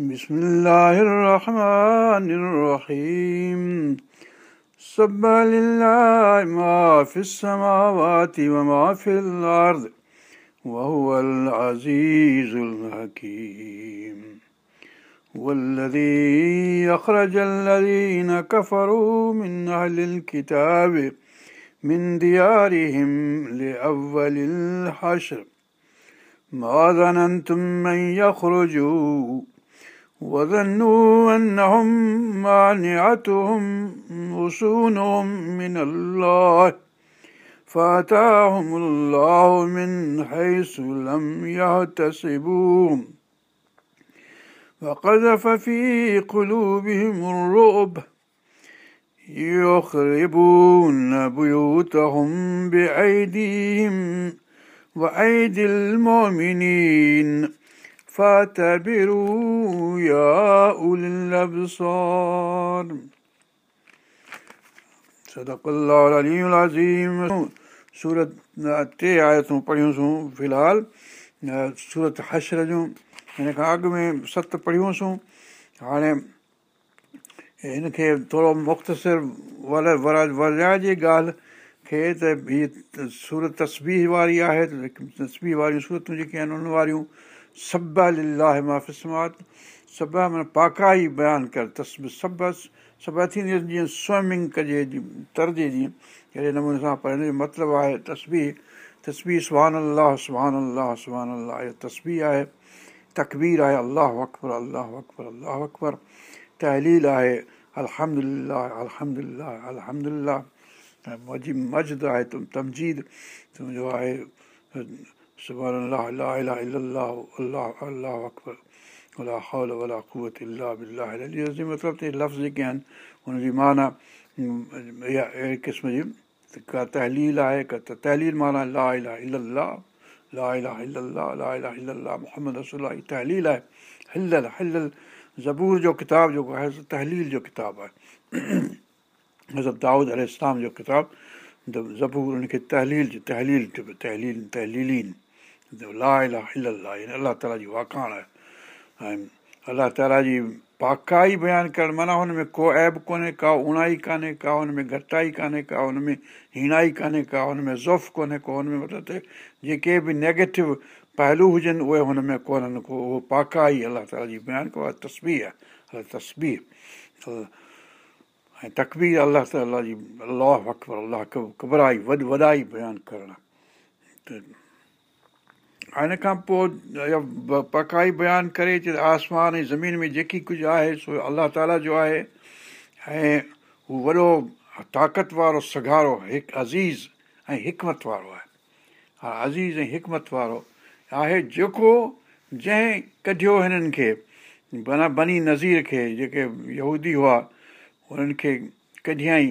بسم الله الرحمن الرحيم سبح لله ما في السماوات وما في الأرض وهو العزيز الحكيم والذي يخرج الذين كفروا من أهل الكتاب من ديارهم لأول الحشر ما ظننتم من يخرجوا وظنوا أنهم مانعتهم وصونهم من الله فأتاهم الله من حيث لم يحتسبوهم وقذف في قلوبهم الرؤب يخربون بيوتهم بأيديهم وأيدي المؤمنين टे आयो अथ पढ़ियोसू फ़िलहालु सूरत حشر जूं हिन खां अॻु में सत पढ़ियोसूं हाणे हिनखे थोरो मुख़्तसिर वर वर वराए जी ॻाल्हि खे त हीअ सूरत तस्वीर वारी आहे तस्वीर वारियूं सूरतूं जेके आहिनि उन वारियूं सब लामाक़िस्मत सभु पाकाई बयानु कर तस्ब सभु सभु थींदी जीअं स्विमिंग कजे जी तरजे जीअं अहिड़े नमूने सां पर हिन जो मतिलबु आहे तस्बी तस्बी सुहानु अल अल अलाह सुहानु अल अल अल अल अल अल अल अल अल अलाहान अलाह तस्बी आहे तक़बीर आहे अलाह वक़बरु अलाह वकबरु अलाह वकबरु तहलील आहे अलमदिल्ला अलमिला अलमिला ऐं मौजी आहे तमजीद तुंहिंजो आहे سبحان الله لا إله إلا الله الله الله अकबर अला हौल वला क़ुवत इलाह बिलाह अलीअ जे मतिलबु त लफ़्ज़ जेके आहिनि हुनजी माना इहा अहिड़े क़िस्म जी का तहलील आहे का त तहलील माना ला इलाह इलाह ला इलाह इलाह ला इलाह इलाह मोहम्मद रसोल ई तहलील आहे हिलल हिलल ज़बूर जो किताबु जेको आहे तहलील जो किताबु आहे हज़रत दाऊद अल इस्लाम जो किताबु ज़बूर हुनखे तहलील तहलील तहलील तहलीलीन अलाह ताला जी वाकाण आहे ऐं अलाह ताला जी पाकाई बयानु करणु माना हुन में को ऐब कोन्हे का उणाई कान्हे का हुन में घटि कान्हे का हुन में हीणाई कान्हे का हुन में ज़ुफ़ कोन्हे को हुन में मतिलबु त जेके बि नेगेटिव पहलू हुजनि उहे हुन में कोन्हनि को उहो पाकाई अलाह ताला जी बयानु कयो आहे तस्बी आहे तस्बी ऐं तकबीर अलाह ताला जी अलाह वकबर अलाह क़बराई वॾ वॾाई बयानु करणु त हिन खां पोइ पकाई बयानु करे चए त आसमान ऐं ज़मीन में जेकी कुझु आहे सो अलाह ताला जो आहे ऐं हू वॾो ताक़त वारो सघारो हिकु अज़ीज़ ऐं हिकमत वारो आहे हा अज़ीज़ ऐं हिकमत वारो आहे जेको जंहिं कढियो हिननि खे माना बनी नज़ीर खे जेके यहूदी हुआ हुननि खे कढियाई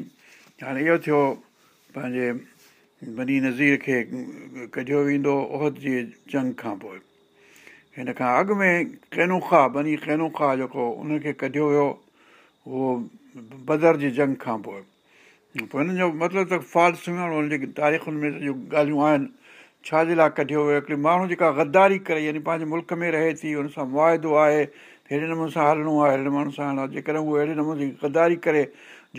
हाणे इहो थियो पंहिंजे बनी नज़ीर खे कढियो वेंदो ओहद जे जंग खां पोइ हिन खां अॻु में कैनुखा बनी कैनूखा जेको उनखे कढियो वियो उहो बदर जी जंग खां पोइ पोइ हिननि जो मतिलबु त फाल सुञाणो जेके तारीख़ुनि में ॻाल्हियूं आहिनि छाजे लाइ कढियो वियो हिकिड़ी माण्हू जेका गदारी करे यानी पंहिंजे मुल्क में रहे थी हुन सां मुआदो आहे अहिड़े नमूने सां हलणो आहे अहिड़े नमूने सां हलणो आहे जेकॾहिं उहो अहिड़े नमूने गदारी करे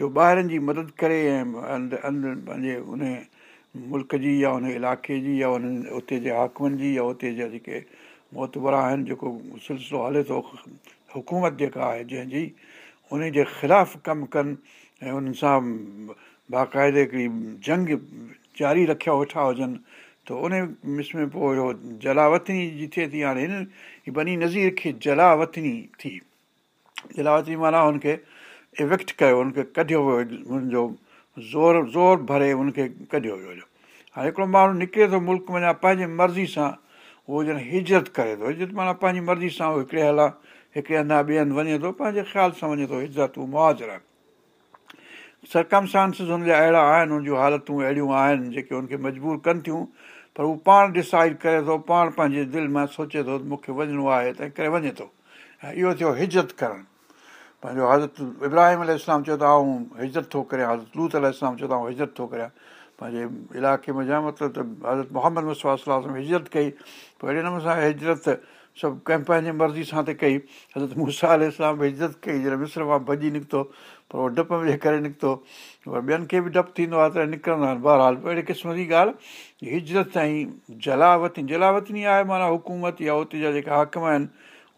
जो ॿाहिरनि जी मदद करे ऐं अंदरि अंदरि पंहिंजे उन मुल्क जी या उन इलाइक़े जी या उन्हनि उते जे हाकमनि जी या उते जा जेके मोतबर आहिनि जेको सिलसिलो हले थो हुकूमत जेका आहे जंहिंजी उन जे ख़िलाफ़ु कमु कनि ऐं उन्हनि सां बाक़ाइदे हिकिड़ी जंग जारी रखिया वेठा हुजनि त उन मिस में पोइ इहो जलावतनी जी थिए थी हाणे हिन बनी नज़ीर खे जलावतनी थी जलावतनी माना हुनखे इफेक्ट कयो हुनखे कढियो वियो हुनजो ज़ोर ज़ोर भरे हुनखे कढियो वियो हुयो हाणे हिकिड़ो माण्हू निकिरे थो मुल्क़ वञा पंहिंजी मर्ज़ी सां उहो ॼण हिजरत करे थो हिजरत माना पंहिंजी मर्ज़ी सां उहो हिकिड़े हला हिकिड़े हंधु ॿिए हंधि वञे थो पंहिंजे ख़्याल सां वञे थो हिजतूं मुआरा सरकम स्टांसिस हुन जा अहिड़ा आहिनि हुन जूं हालतूं अहिड़ियूं आहिनि जेके हुनखे मजबूर कनि थियूं पर उहो पाण डिसाइड करे थो पाण पंहिंजे दिलि मां सोचे थो मूंखे वञिणो आहे तंहिं करे वञे थो ऐं इहो थियो हिजरत करणु पंहिंजो हज़रत इब्राहिम अल चयो त थो हिजरत थो करियां हज़रत लूत अल चयो त आहे हिजरत थो करियां पंहिंजे इलाइक़े में जाम मतिलबु त हज़रत मोहम्मद मुसवा हिजरत कई पोइ अहिड़े नमूने सां हिजरत सभु कंहिं पंहिंजे मर्ज़ी सां त कई हज़रत मूसा इस्लाम बि हिजरत कई जॾहिं मिस्र मां भॼी निकितो पर उहो डपु वेही करे निकितो वरी ॿियनि खे बि डपु थींदो आहे त निकिरंदा आहिनि बहरहाल अहिड़े क़िस्म जी ॻाल्हि हिजरत ताईं जलावती जलावती आहे माना हुकूमत या उते जा जेका हक़म आहिनि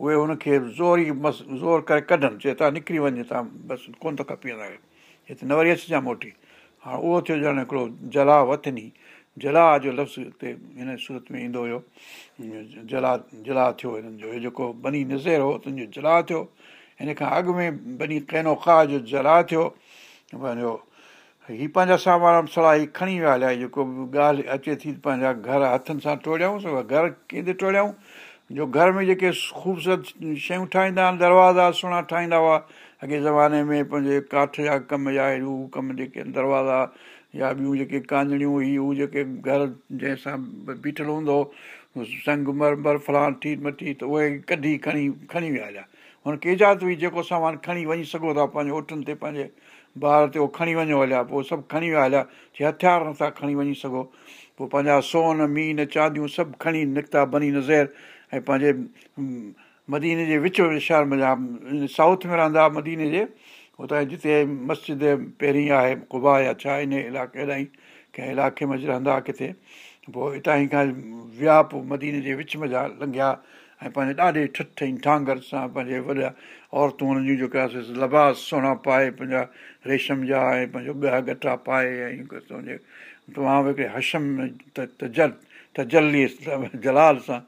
उहे हुनखे ज़ोर ई मस ज़ोर करे कढनि चए तव्हां निकिरी वञे तव्हां बसि कोन्ह था खपी वेंदा हिते न वरी अचिजां मोटी हा उहो थियो ॼण हिकिड़ो जला वतनी जला जो लफ़्ज़ हिते हिन सूरत में ईंदो हुयो जला जला थियो हिननि जो इहो जेको बनी नज़र हो तुंहिंजो जला थियो हिन खां अॻु में बनी कैनो खा जो जला थियो पंहिंजो हीअ पंहिंजा सामान सड़ा हीअ खणी विया हलिया जेको ॻाल्हि अचे थी पंहिंजा घर हथनि सां टोड़ियाऊं घर कीअं टोड़ियाऊं जो घर में जेके ख़ूबसूरत शयूं ठाहींदा आहिनि दरवाज़ा सुहिणा ठाहींदा हुआ अॻे ज़माने में पंहिंजे काठ जा कम या अहिड़ियूं कम जेके आहिनि दरवाज़ा या ॿियूं जेके कांजड़ियूं हुई उहे जेके घर जंहिंसां बीठल हूंदो हुओ संग मर मर फलाण थी मटी त उहे कढी खणी खणी विया हुया हुनखे इजाज़त हुई जेको असां खणी वञी सघो था पंहिंजे ओठनि ते पंहिंजे ॿार ते उहो खणी वञो हलिया पोइ सभु खणी विया हलिया जे हथियार नथा खणी वञी सघो पोइ पंहिंजा सोन मीन चांदियूं सभु खणी निकिता बनी नज़र ऐं पंहिंजे मदीने जे विच विशहर मा साउथ में रहंदा हुआ मदीने जे हुतां जिते मस्जिद पहिरीं आहे कुबा या छा इन इलाइक़े ताईं कंहिं इलाइक़े में रहंदा हुआ किथे पोइ हितां ई खां विया पोइ मदीने जे विच में जा लंघिया ऐं पंहिंजे ॾाढे ठठ ऐं ठांगर सां पंहिंजे वॾा औरतूं हुननि जूं जेके आहे लबास सोणा पाए पंहिंजा रेशम जा ऐं पंहिंजो ॻह गटा पाए ऐं तव्हां बि हिकिड़े हशम त जल जल त जलाल सां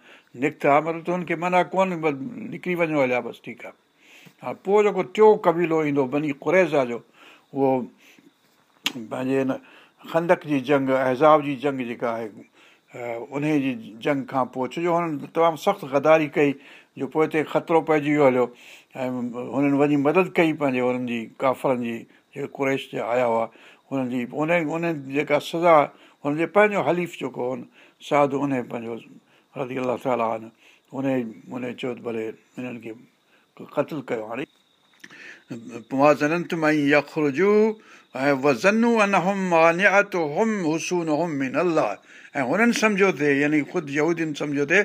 निकिता मतिलबु त हुननि खे मना कोन निकिरी वञो हलिया बसि ठीकु आहे हा पोइ जेको टियों कबीलो ईंदो बनी कुरेज़ा जो उहो पंहिंजे हिन खंदक जी जंग एज़ाब जी जंग जेका आहे उन जी जंग खां पोइ छो जो हुननि तमामु सख़्तु गदारी कई जो पोइ हिते ख़तरो पइजी वियो हलियो ऐं हुननि वञी मदद कई पंहिंजे हुननि जी काफ़रनि जी जेके कुरेश जा आया हुआ हुननि जी उन उन जेका सज़ा हुनजे पंहिंजो हलीफ़ जेको साधू उन पंहिंजो रज़ी चयो त भले हिननि खे कयो हाणे ऐं हुननि सम्झो थिए यानी ख़ुदि यहूदीन सम्झो थिए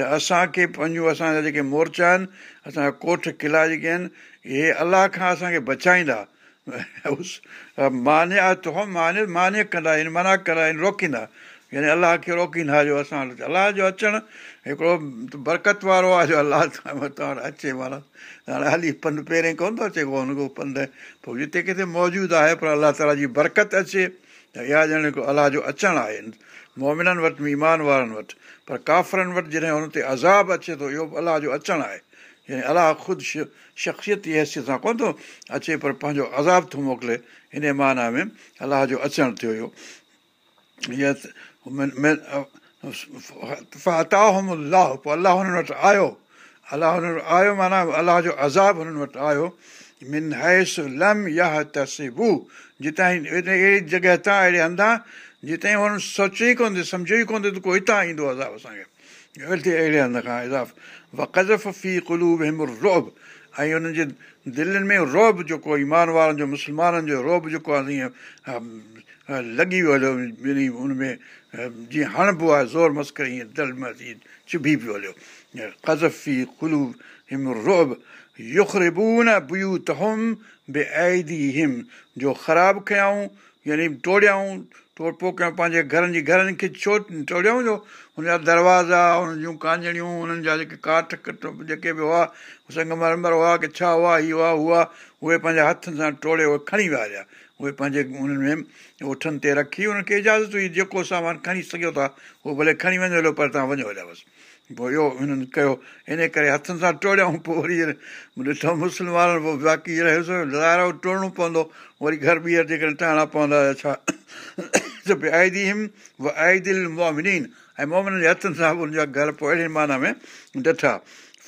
त असांखे पंहिंजो असांजा जेके मोर्चा आहिनि असांजा कोठ किला जेके आहिनि इहे अलाह खां असांखे बचाईंदा माने कंदा आहिनि मना कंदा आहिनि रोकींदा यानी अलाह खे रोकींदा जो असां वटि अलाह जो अचणु हिकिड़ो बरक़त वारो आहे जो अलाह वटि अचे माना हाणे हली पंधु पहिरें कोन थो अचे पोइ हुन पंधु पोइ जिते किथे मौजूदु आहे पर अलाह ताला जी बरक़त अचे त इहा ॼण ॼणो अलाह जो अचणु आहे मोमिननि वटि बि ईमान वारनि वटि पर काफ़रनि वटि जॾहिं हुन ते अज़ाबु अचे थो इहो बि अलाह जो अचणु आहे यानी अलाह ख़ुदि शख़्सियत जी हैसियत सां कोन थो अचे पर पंहिंजो अज़ाब थो मोकिले हिन माना में अलाह जो अचणु थियो इहो या फाहम उलाह पोइ अलाह हुननि वटि आयो अलाह हुननि वटि आयो माना अलाह जो अज़ाब हुननि वटि आयोस बू जितां अहिड़ी जॻह हितां अहिड़े हंधु आहे जिते हुन ई कोन थे सम्झे ई कोन थो त को हितां ईंदो अज़ाब असांखे अहिड़े हंधि खां इज़ाफ़ वकज़ फी कुलूब हिमुर रोब ऐं हुननि जे दिलनि में रोब जेको ईमान वारनि जो मुस्लमाननि जो रोब जेको आहे लॻी वियो हलियो हुन में जीअं हणिबो आहे ज़ोर मस्कर ईअं मस्त करे ईअं चिबी पियो हलियो कज़फी कुलू हिम रोब बे ऐदी हिम जो ख़राबु खयाऊं यानी टोड़ियाऊं टोड़ पोकऊं पंहिंजे घरनि जी घरनि खे छो टोड़ियाऊं जो हुनजा दरवाज़ा हुन जूं कांजणियूं हुननि जा जेके काठ कट जेके बि हुआ संगमरमर हुआ की छा हुआ हीअ हुआ उहा उहे पंहिंजे हथनि सां टोड़े उहे खणी विया हुया उहे पंहिंजे उन्हनि में उठनि ते रखी उनखे इजाज़त हुई जेको सामान खणी सघियो था उहो भले खणी वञो हलो पर तव्हां वञो हलिया बसि पोइ इहो हिननि कयो इन करे हथनि सां टोड़ियऊं पोइ वरी ॾिठो मुस्लमान पोइ बाक़ी रहियोसि लारो टोड़णो पवंदो वरी घर बीहर जे करे टहिणा पवंदा मोहमिनीन ऐं मोहमन जे हथनि सां जा घर पोइ अहिड़े माना में ॾिठा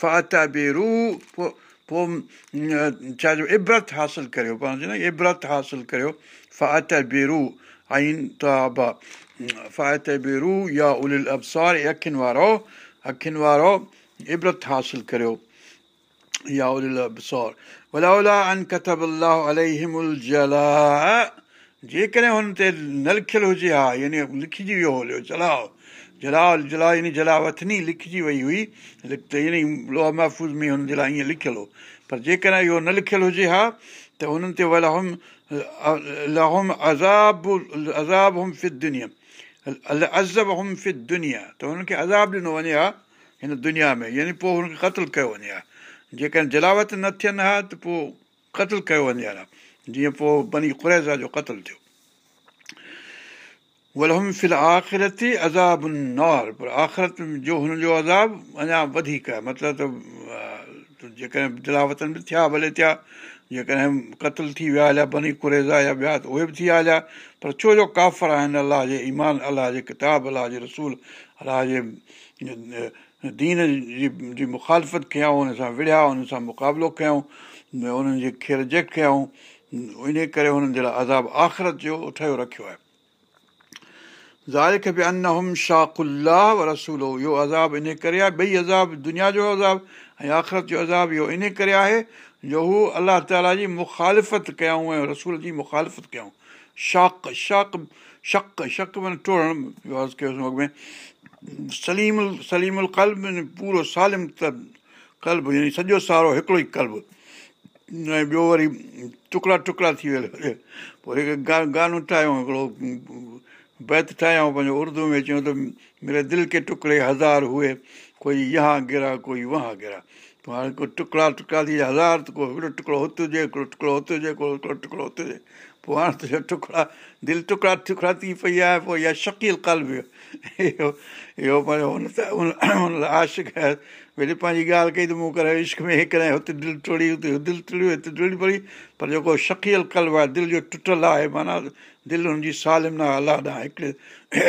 फाता बि रू पोइ पोइ चइजो इबरत हासिलु करियो पाण इबरत हासिलु करियो फ़तह बेरू उल अबसार अखियुनि वारो इबरत हासिलु करियो जेकॾहिं हुन ते न लिखियलु हुजे हा यानी लिखिजी वियो जलाल जलाल इन जलावतनी लिखिजी वई हुई त यानी लोह महफ़ूज़ में हुनजे लाइ ईअं लिखियलु हो पर जेकॾहिं इहो न लिखियलु हुजे हा त हुननि ते लहम अज़ाब अज़ाब अज़ाबित दुनिया अल हुम हुत दुनिया त हुननि खे अज़ाब ॾिनो वञे हा हिन दुनिया में यानी पोइ हुनखे क़तलु कयो वञे हा जेकॾहिं जलावत न थियनि हा त पोइ क़तलु कयो वञे हा जीअं पोइ बनी ख़ुरैज़ा जो क़तलु थियो आख़िरती अज़ाबन वार पर आख़िरत जो हुननि जो अज़ाब अञा वधीक आहे मतिलबु त जेकॾहिं दिलावतन बि थिया भले थिया जेकॾहिं क़तल थी विया हलिया बनी कुरेज़ा या ॿिया त उहे बि थी विया हलिया पर छो जो काफ़र आहिनि अलाह जे ईमान अलाह जे किताब अलाह जे रसूल अलाह जे दीन जी मुखालफ़त कयऊं हुन सां विड़िया हुन सां मुक़ाबिलो कयऊं उन्हनि जे खेर जेक कयऊं इन करे हुननि जे लाइ अज़ाब आख़िरत जो ठहियो रखियो आहे ज़ाइक़म श शाखुल रसूलो इहो अज़ाब इन करे आहे भई अज़ाब दुनिया जो अज़ाब ऐं आख़िरत जो अज़ाब इहो इन करे आहे जो हू अलाह ताला जी मुखालिफ़त कयूं ऐं रसूल जी मुखालिफ़त कयूं शाक शाक शक शक कयोसीं सलीम सलीमुल क़लब पूरो सालिम कल्बु यानी सॼो सारो हिकिड़ो ई कल्ब ऐं ॿियो वरी टुकड़ा टुकड़ा थी विया पोइ गानो टाहियूं हिकिड़ो बैत ठाहियां पंहिंजो उर्दू में चयूं त मेरे दिलि खे टुकड़े हज़ार हुए कोई यहां गिरा कोई वहां गिरा पोइ हाणे को टुकड़ा टुकड़ा थी विया हज़ार त को हिकिड़ो टुकड़ो हुते हुजे हिकिड़ो टुकड़ो हुते हुजे को हिकिड़ो टुकड़ो हुते हुजे पोइ हाणे त टुकड़ा दिलि टुकड़ा टुकड़ा थी पई आहे पोइ इहा शकील कल बि इहो इहो पंहिंजो आशिक़ वरी पंहिंजी ॻाल्हि कई त मूं करे इश्क में हे कर दिलि टुड़ी दिलि टुड़ी टुड़ी भरी पर जेको शकियल कल्ब आहे दिलि जो टुटल आहे माना दिलि हुनजी सालिमना अलाह ॾांहुं हिकिड़े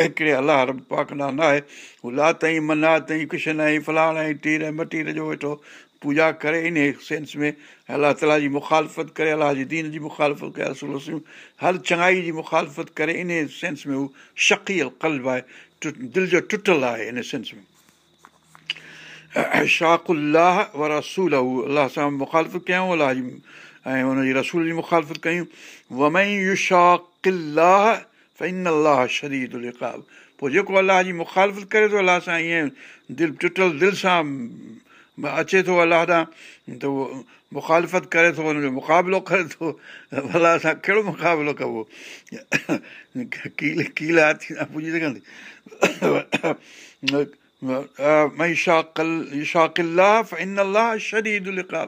हिकिड़े अलाह रब पाक ॾांहुं न आहे हू ला लातई मना ताईं कृष्ण ऐं फलाण ऐं टीर ऐं मटीर जो वेठो पूॼा करे इन सेंस में अलाह ताला जी मुखालफ़त करे अलाह जी दीन जी मुखालफ़त करे हर चङाई जी मुखालफ़त करे इन सेंस में हू शकी कल्ब आहे दिलि जो टुटल आहे इन सेंस में शाखुल्लाह वारा असूल आहे हू अलाह सां मुखालफ़त कयूं अलाह जी ऐं हुन जी रसूल जी मुखालफ़त कयूं पोइ जेको अलाह जी मुख़ालिफ़त करे थो अलाह सां ईअं दिलि टुटल दिलि सां अचे थो अलाह सां त उहो मुखालफ़त करे थो उनजो मुक़ाबिलो करे थो अलाह सां कहिड़ो मुक़ाबिलो कबो अलाह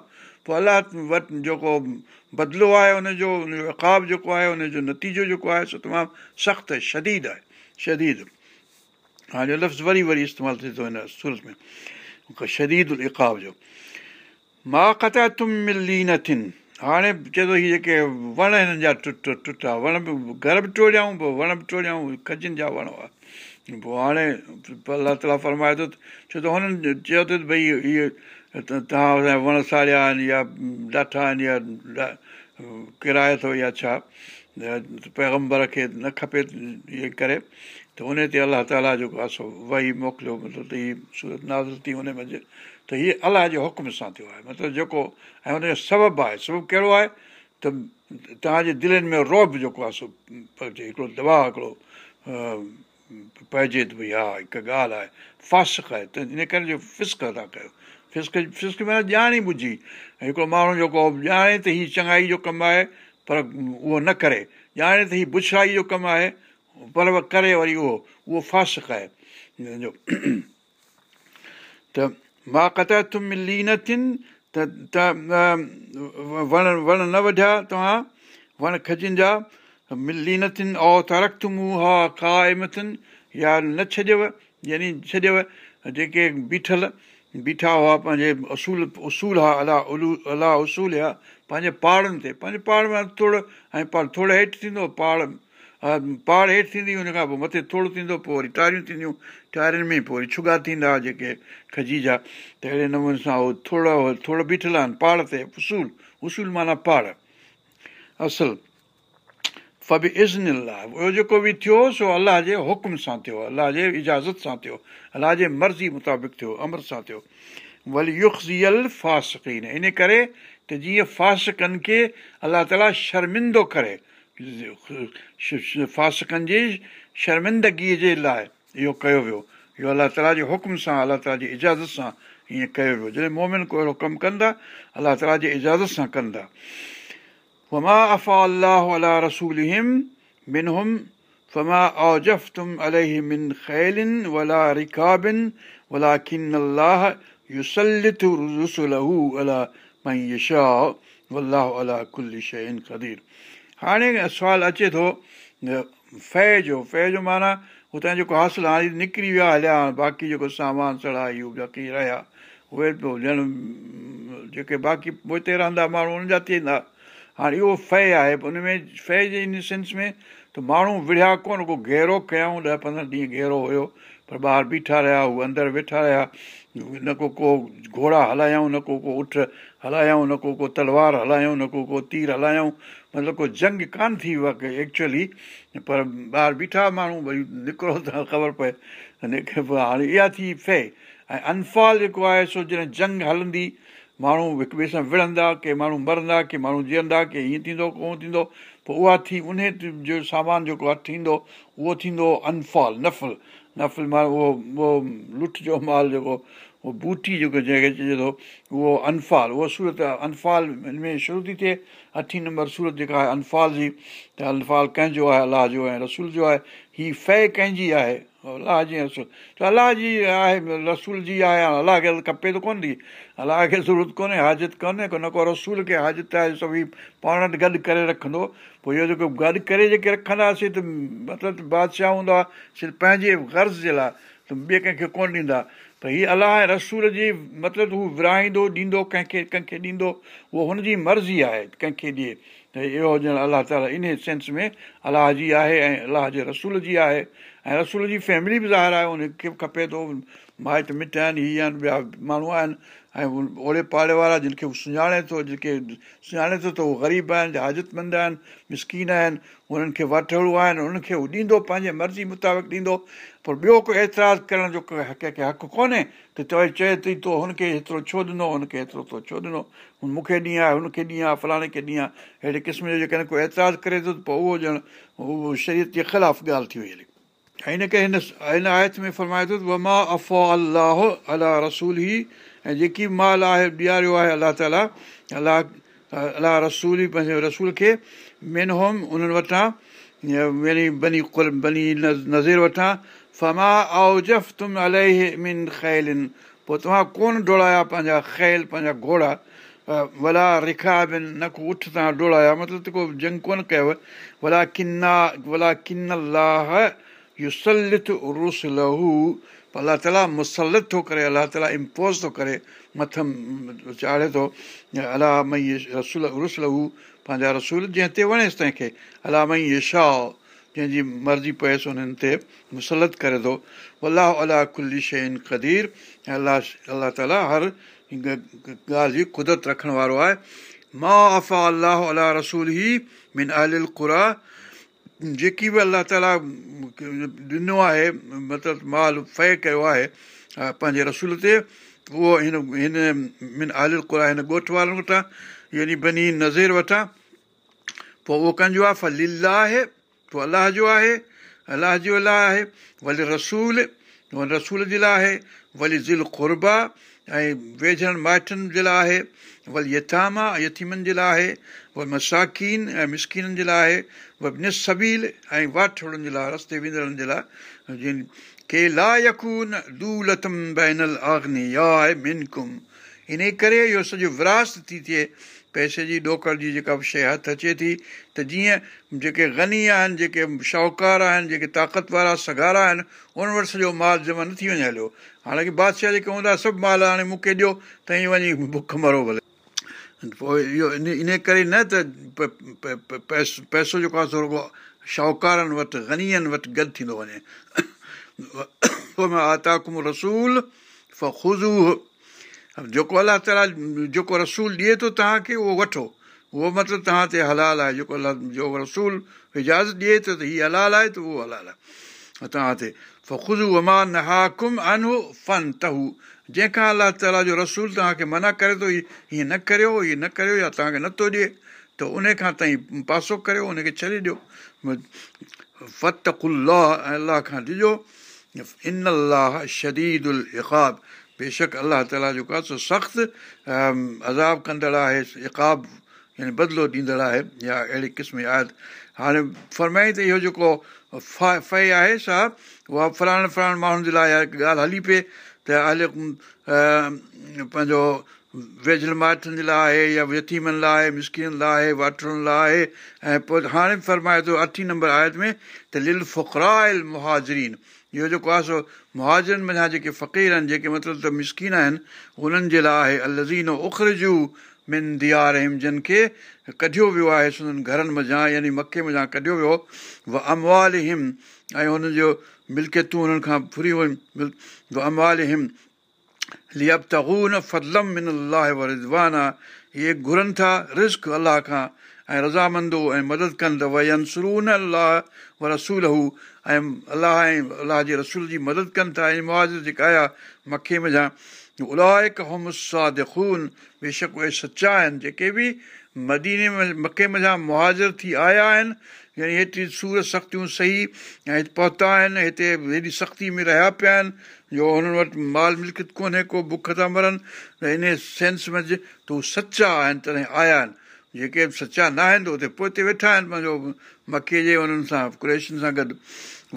पोइ अलाह वटि जेको बदिलो आहे उनजो उनजो अकाब जेको आहे उनजो नतीजो जेको आहे सो तमामु सख़्तु आहे शदीद आहे शदीद हाणे लफ़्ज़ वरी वरी इस्तेमालु थिए थो हिन सूरत में शदीद उलाब जो मां कता तुम मिली न थियनि हाणे चए थो हीअ जेके वण हिननि जा टुट टुट वण बि घर बि टोड़ियाऊं पोइ वण बि टोड़ियाऊं खजिनि जा वण हुआ पोइ हाणे अलाह ताला फरमाए थो छो त हुननि चयो त भई इहे त तव्हां वण साड़िया आहिनि या ॾाठा आहिनि या किराए थो या छा पैगम्बर खे न खपे इहे करे त उन ते अलाह ताला जेको आहे सो वई मोकिलियो मतिलबु त हीअ सूरत नाज़ थी हुन में त हीअ अलाह जे हुकुम सां थियो आहे मतिलबु जेको ऐं हुनजो सबबु आहे सबबु कहिड़ो आहे त तव्हांजे दिलनि में रोब जेको आहे सो पइजे हिकिड़ो दॿा हिकिड़ो पइजे त भई हा हिकु ॻाल्हि आहे फ़ासक आहे त इन करे जो फिस्क था कयो फिस्क फिस्क माना ॼाण ई ॿुधी हिकिड़ो माण्हू जेको ॼाणे त हीअ चङाई जो कमु आहे पर उहो न करे ॼाणे त हीअ भुछाई जो कमु आहे पर करे वरी उहो उहो फ़ासक आहे त मां कत मिली न थियनि त त वण वण न वढिया तव्हां वण जा मिली न थियनि ओ तरक तुम हा खाए आहे या न छॾियव यानी छॾियव जेके बीठल बीठा हुआ पंहिंजे उसूल उसूल हुआ अला उलू अला उसूल हुआ पंहिंजे पहाड़नि ते पंहिंजे पहाड़ में थोरो ऐं पाण थोरो हेठि थींदो पहाड़ पहाड़ हेठि थींदी हुन खां पोइ मथे थोरो थींदो पोइ वरी टारियूं थींदियूं टारियुनि में पोइ वरी छुगा थींदा हुआ जेके खजी जा त अहिड़े नमूने सां उहो थोरा थोरा बीठल आहिनि पहाड़ ते उसूल उसूल माना पहाड़ असुलु फबि इज़न इज़न्ना उहो जेको बि थियो सो अलाह जे हुकुम सां थियो अलाह जे इजाज़त सां थियो अलाह जे मर्ज़ी मुताबिक़ थियो अमर सां थियो भली युखज़ीयल फ़ासकीन इन करे त जीअं फासकनि खे अलाह ताला शर्मिंदो करे फासकनि जी शर्मिंदगीअ जे लाइ इहो कयो वियो इहो अलाह ताला जे हुकुम सां अलाह ताला जी इजाज़त सां ईअं कयो वियो जॾहिं मोमिन को अहिड़ो कमु कंदा अलाह ताला जी इजाज़त सां कंदा وما الله على على رسولهم منهم فما من من ولا ولكن يسلط رسله يشاء والله كل شيء हाणे सुवाल अचे थो माना हुतां जेको हासिलु हाणे निकिरी विया हलिया बाक़ी जेको सामान उहे जेके बाक़ी हिते रहंदा माण्हू उन्हनि जा थी वेंदा हाणे इहो फ़ै आहे उन में फहि जे इन सेंस में त माण्हू विढ़िया कोन को घेरो कयऊं ॾह पंद्रहं ॾींहं घेरो हुयो पर ॿार बीठा रहिया उहे अंदरि वेठा रहिया न को को घोड़ा हलायऊं न को को उठ हलायऊं न को को तलवार हलायूं न को को तीर हलायूं मतिलबु को जंग कान थी वियो आहे एक्चुअली पर ॿाहिरि बीठा माण्हू भई निकिरो त ख़बर पए हाणे इहा थी फ़हि ऐं अनफॉल जेको आहे सो जॾहिं जंग हलंदी माण्हू हिक ॿिए सां विढ़ंदा के माण्हू मरंदा के माण्हू जीअंदा के हीअं थींदो को थींदो पोइ उहा थी उन जो सामान जेको आहे थींदो उहो थींदो अनफॉल नफ़ल नफ़ल मां उहो उहो लुठ जो माल जेको उहो बूटी जेको जंहिंखे चइजे थो उहो अनफॉल उहो सूरत अनफॉल हिन में शुरू थी थिए अठी नंबर सूरत जेका आहे अनफॉल जी त अनफॉल कंहिंजो आहे अलाह जो ऐं रसूल जो आहे हीअ फै कंहिंजी आहे अलाह जी रसूल त अलाह जी आहे रसूल जी आहे अलाह खे खपे त कोन थी अलाह खे ज़रूरत कोन्हे हाज़त कोन्हे को न को रसूल खे हाज़त आहे सभई पाण वटि गॾु करे रखंदो पोइ इहो जेको गॾु करे जेके रखंदासीं त मतिलबु बादशाह हूंदो आहे सिर्फ़ु पंहिंजे गर्ज़ जे लाइ त ॿिए कंहिंखे कोन ॾींदा त हीअ अलाह ऐं रसूल जी मतिलबु हू विराईंदो ॾींदो कंहिंखे कंहिंखे ॾींदो उहो हुनजी मर्ज़ी आहे कंहिंखे ॾिए त इहो हुजणु अलाह ताला इन सेंस में अलाह जी आहे ऐं अलाह जे रसूल जी आहे ऐं रसूल जी फैमिली बि ज़ाहिर आहे उनखे खपे थो माइट मिट आहिनि हीअ आहिनि ॿिया माण्हू आहिनि ऐं ओड़े पाड़े वारा जिन खे सुञाणे थो जिन खे सुञाणे थो त उहे ग़रीब आहिनि हाज़तमंद आहिनि मिसकिन आहिनि उन्हनि खे वाठड़ो आहिनि उन्हनि खे उहो ॾींदो पंहिंजे मर्ज़ी मुताबिक़ ॾींदो पर ॿियो को एतिराज़ु करण जो को कंहिंखे हक़ु कोन्हे त चए चए थी तो हुनखे हेतिरो छो ॾिनो हुनखे हेतिरो थो छो ॾिनो हुन मूंखे ॾींहुं आहे हुनखे ॾींहुं आहे फलाणे खे ॾींहुं आहे अहिड़े क़िस्म जो जेकॾहिं को एतिराज़ु करे थो त पोइ उहो ॼण उहो शरीर जे ख़िलाफ़ु ॻाल्हि थी वई हली ऐं हिन करे हिन हिन आयत में फरमाए थो वमा अफ़ा अलाह अलाहो रसूल ई ऐं जेकी माल आहे ॾियारियो आहे अलाह ताला अलाह अलाह रसूल ई पंहिंजे रसूल खे मेन होम उन्हनि वटां यानी बनी कुल बनी नज़ीर वठां फमा आओ जफ तुम अलाही मेन खैल पोइ तव्हां कोन डोड़ाया पंहिंजा ख़ैल पंहिंजा घोड़ा वला रिखा बिन न को उठ तव्हां डोड़ाया मतिलबु त को जंग कोन कयव अला किना अला किन अलाह त उस लहू अलाह ताला मुसलत थो करे अलाह ताला इम्पोज़ थो करे मथम चाढ़े थो अलाह मई रसूल लहू पंहिंजा रसूल जंहिं ते वणेसि तंहिंखे अला मई ये जंहिंजी मर्ज़ी पएसि उन्हनि ते मुसलत करे थो अलाह अलाह कुली शइ क़दीर ऐं अलाह अलाह ताला हर ॻाल्हि जी कुदरत रखण वारो आहे मां माफ़ा अलाह अलाह रसूल ई मिन मिनाल कुरा जेकी बि अलाह ताला ॾिनो आहे मतिलबु माल फ़े कयो आहे पंहिंजे रसूल ते उहो हिन हिन मिन आलिल कुरा हिन ॻोठ वारनि वटां यानी बनी नज़ीर वठां पोइ उहो कंहिंजो आहे फलील आहे पोइ अलाह जो आहे अलाह जो अला आहे वली रसूल त रसूल लाइ आहे वली ज़िल ख़ुरबा ऐं वेझण माइटनि जे लाइ आहे वल यथामा यतीमनि जे लाइ आहे वल मसाकीन ऐं मिसकिननि जे लाइ आहे उहे निस्सबील ऐं वाटड़नि जे लाइ रस्ते वेंदड़नि जे लाइ जिन के दूलतम बैनल आगनी आहे मिनकुम इन करे इहो सॼो विरासत थी थिए पैसे जी ॾोकड़ जी जेका बि शइ हथु अचे थी त जीअं जेके गनी आहिनि जेके शाहूकार आहिनि जेके ताक़त वारा सगारा आहिनि उन वटि सॼो माल जमा न थी वञे हलियो हालांकि बादशाह जेके हूंदा सभु माल हाणे मूंखे ॾियो त ई वञी बुख मरो भले पोइ इहो इन इन करे न त पैसो जेको आहे थोरो शाहूकारनि वटि गनीअनि वटि गॾु थींदो वञे ताकम रसूल फ़ुज़ू जेको अलाह ताला जेको रसूल ॾिए थो तव्हांखे उहो वठो उहो मतिलबु तव्हां ते हलाल आहे जेको अलाह जो रसूल इजाज़त ॾिए थो त हीअ हलाल आहे त उहो हलाल आहे तव्हां ते फ़ुज़ू अमान अन हो फन ख़ुशूम जंहिंखां अलाह ताला जो रसूल तव्हांखे मना करे थो हीअं न करियो हीअ न करियो या तव्हांखे नथो ॾिए त उन खां ताईं पासो करियो उनखे छॾे ॾियो ऐं अलाह खां ॾिजो इन अलाह शदीदल बेशक अलाह ताला जेको आहे सो सख़्तु अज़ाब कंदड़ आहे इकाब यानी बदिलो ॾींदड़ आहे या अहिड़े क़िस्म जी आयत हाणे त इहो जेको फ फ़इ आहे छा उहा फ़राण फ़राण माण्हुनि जे लाइ ॻाल्हि हली पए त अल पंहिंजो वेझल माइटनि जे लाइ आहे या यतीमनि लाइ आहे मिसकिन लाइ आहे वाठड़नि लाइ आहे ऐं पोइ हाणे फ़रमाए थो अठी नंबर आयत में त लिल फ़ुक़ायल मुहाजरीन इहो जेको आहे सो मुहाजरनि मञा जेके फ़क़ीर आहिनि जेके मतिलबु त मिसकिन आहिनि उन्हनि जे लाइ आहे अलज़ीन उखर जूं मिन हिम जिन खे कढियो वियो आहे सुननि घरनि मञा यानी मखे मजा कढियो वियो व अमवाल हिम ऐं हुननि जो मिल्कियतूं हुननि खां फुरी वञ व अमवाल हिम फदलम मिन अलाह व रिज़वान आहे इहे घुरनि था रिस्क अलाह खां ऐं रज़ामंदो ऐं मदद कंदव यनसरून अलाह व रसूल हू ऐं अलाह ऐं अलाह जे रसूल जी मदद कनि था ऐं मुआज़ जेका आया मखे मज़ा उलाय कहम ख़ून बेशक उहे सचा आहिनि जेके बि मदीने में मके में जा मुहाज़र थी आया आहिनि यानी हेतिरी सूर सख़्तियूं सही ऐं हिते पहुता आहिनि हिते हेॾी सख़्ती में रहिया पिया आहिनि जो हुननि वटि माल मिल्कियत कोन्हे को बुख था मरनि त इन सेंस में त हू सचा आहिनि तॾहिं आया आहिनि जेके बि सचा न आहिनि त हुते पोइ हिते वेठा आहिनि पंहिंजो मखीअ जे उन्हनि सां क्रेशन सां गॾु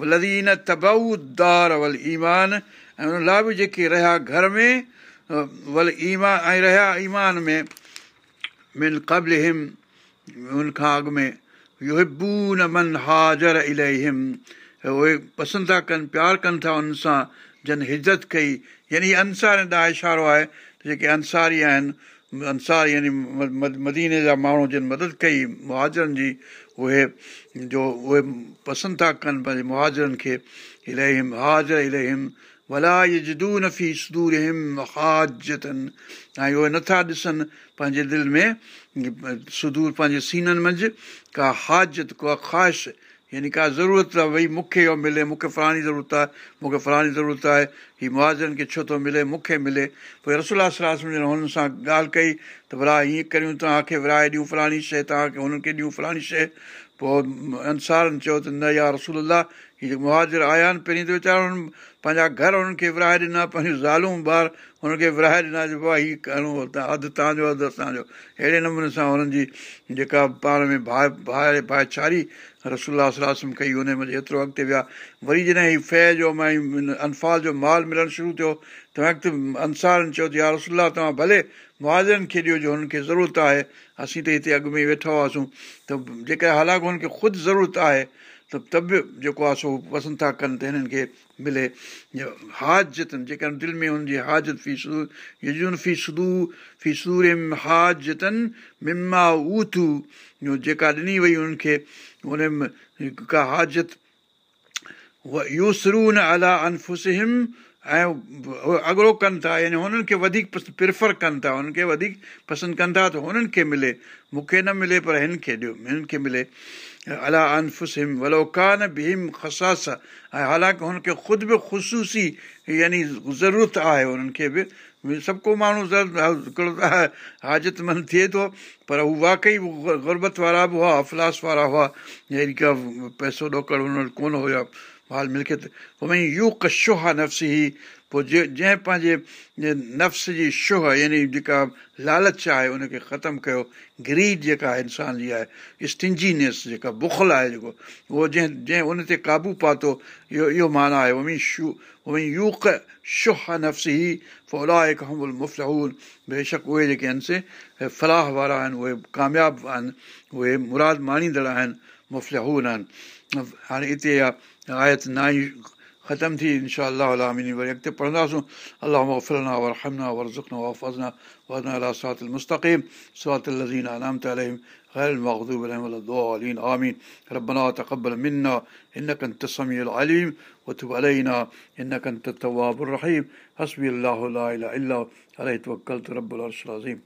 व लदीन दार वल ईमान ऐं उन लाइ बि जेके रहिया घर में वल ईमान ऐं रहिया ईमान में मिन क़बल हिम हुन खां अॻु में इहो न मन हाज़र इलाही हिम उहे पसंदि था कनि प्यारु कनि था उन सां जन हिजत कई यानी अंसार ॾांहुं इशारो आहे त जेके अंसारी आहिनि अंसार यानी मदीने जा माण्हू जिन मदद कई मुहाजरनि जी उहे जो उहे पसंदि था कनि पंहिंजे मुहाजरनि खे इलम हाजर इर हिम भला जदू नफ़ी सुदूर हिम हाजतनि ऐं उहे नथा ॾिसनि पंहिंजे दिलि में सुधूर पंहिंजे सीननि मंझि का हाजत का ख़्वाहिश यानी का ज़रूरत आहे भई मूंखे इहो मिले मूंखे फलाणी ज़रूरत आहे मूंखे फलाणी ज़रूरत आहे हीअ मुआनि खे छो थो मिले मूंखे मिले पोइ रसुलास में हुननि सां ॻाल्हि कई त भला हीअं करियूं तव्हांखे विराए ॾियूं फलाणी शइ तव्हांखे हुननि खे ॾियूं फलाणी शइ पोइ अंसारनि चयो त न यार अलाह हीअ जेके मुहाजर आया आहिनि पहिरीं त वीचारा पंहिंजा घर हुननि खे विराए ॾिना पंहिंजूं ज़ालूं ॿार हुननि खे विरहाए ॾिना आहे हीअ करिणो त अधु तव्हांजो अधु असांजो अहिड़े नमूने सां हुननि जी जेका पाण में बाहि बाए बाए छॾी रसुल्ला सलास कई में एतिरो अॻिते विया वरी जॾहिं हीअ फै जो मां अनफाल जो माल मिलणु शुरू थियो त वक़्तु अंसारनि चयो त यार रसुला तव्हां भले मुआरनि खे ॾियो जो हुननि खे ज़रूरत आहे असीं त हिते अॻु में वेठा हुआसीं त जेकर हालांकि हुननि खे ख़ुदि ज़रूरत आहे त त बि जेको आहे सो पसंदि था कनि त हिननि खे मिले हाजतनि जेका दिलि में हुननि जी हाजत फीस यून फीस फीसूर हाजतनि मिमा उथू जेका ॾिनी वई हुननि खे उनमें का हाजत यूसरू न अला अनफुसिम ऐं उहे अॻिड़ो कनि था यानी हुननि खे वधीक प्रिफर कनि था हुननि खे वधीक पसंदि कनि था त हुननि खे मिले मूंखे न मिले पर हिन खे ॾियो हिननि खे मिले अला वलो कान बिम ख़सास ऐं हालांकि हुनखे ख़ुदि बि ख़ुशूसी यानी ज़रूरत आहे हुननि खे बि सभु को माण्हू हिकिड़ो त हाज़तमंद थिए थो पर हू वाकई ग़ुरबत वारा बि हुआ अफलास वारा हुआ यानी का पैसो ॾोकड़ हुन वटि कोन हुया माल मिल्कियत उहो यू यूक शोहा नफ़्सी ही पोइ जे जंहिं पंहिंजे नफ़्स जी शूह यानी जेका लालच आहे उनखे ख़तमु कयो ग्रीड जेका आहे इंसान जी आहे स्टिंजीनेस जेका बुखल आहे जेको उहो जंहिं जंहिं उन ते क़ाबू पातो इहो इहो माना आहे शू शूह यू क शोह नफ़्सी पोइ फौलाए कमूल मुफ़्तहू बेशक उहे जेके आहिनि से फलाह वारा आहिनि उहे कामयाबु आहिनि उहे मुराद माणींदड़ आहिनि मुफ़्त आहिनि हाणे हिते आहे आयत नाई ختم تھی ان شاء اللہ عامین وری اڳिते पढ़ंदासूं अलाह मफ़िलना वरहमना وارزقنا वफ़ज़ना वज़ना अला صراط المستقيم صراط الذين أنعمت عليهم غير المغضوب عليهم ولا الضالين آمين ربنا تقبل منا إنك أنت السميع العليم وتب علينا إنك أنت التواب الرحيم حسبي الله لا إله إلا عليه توكلت رب العرش العظيم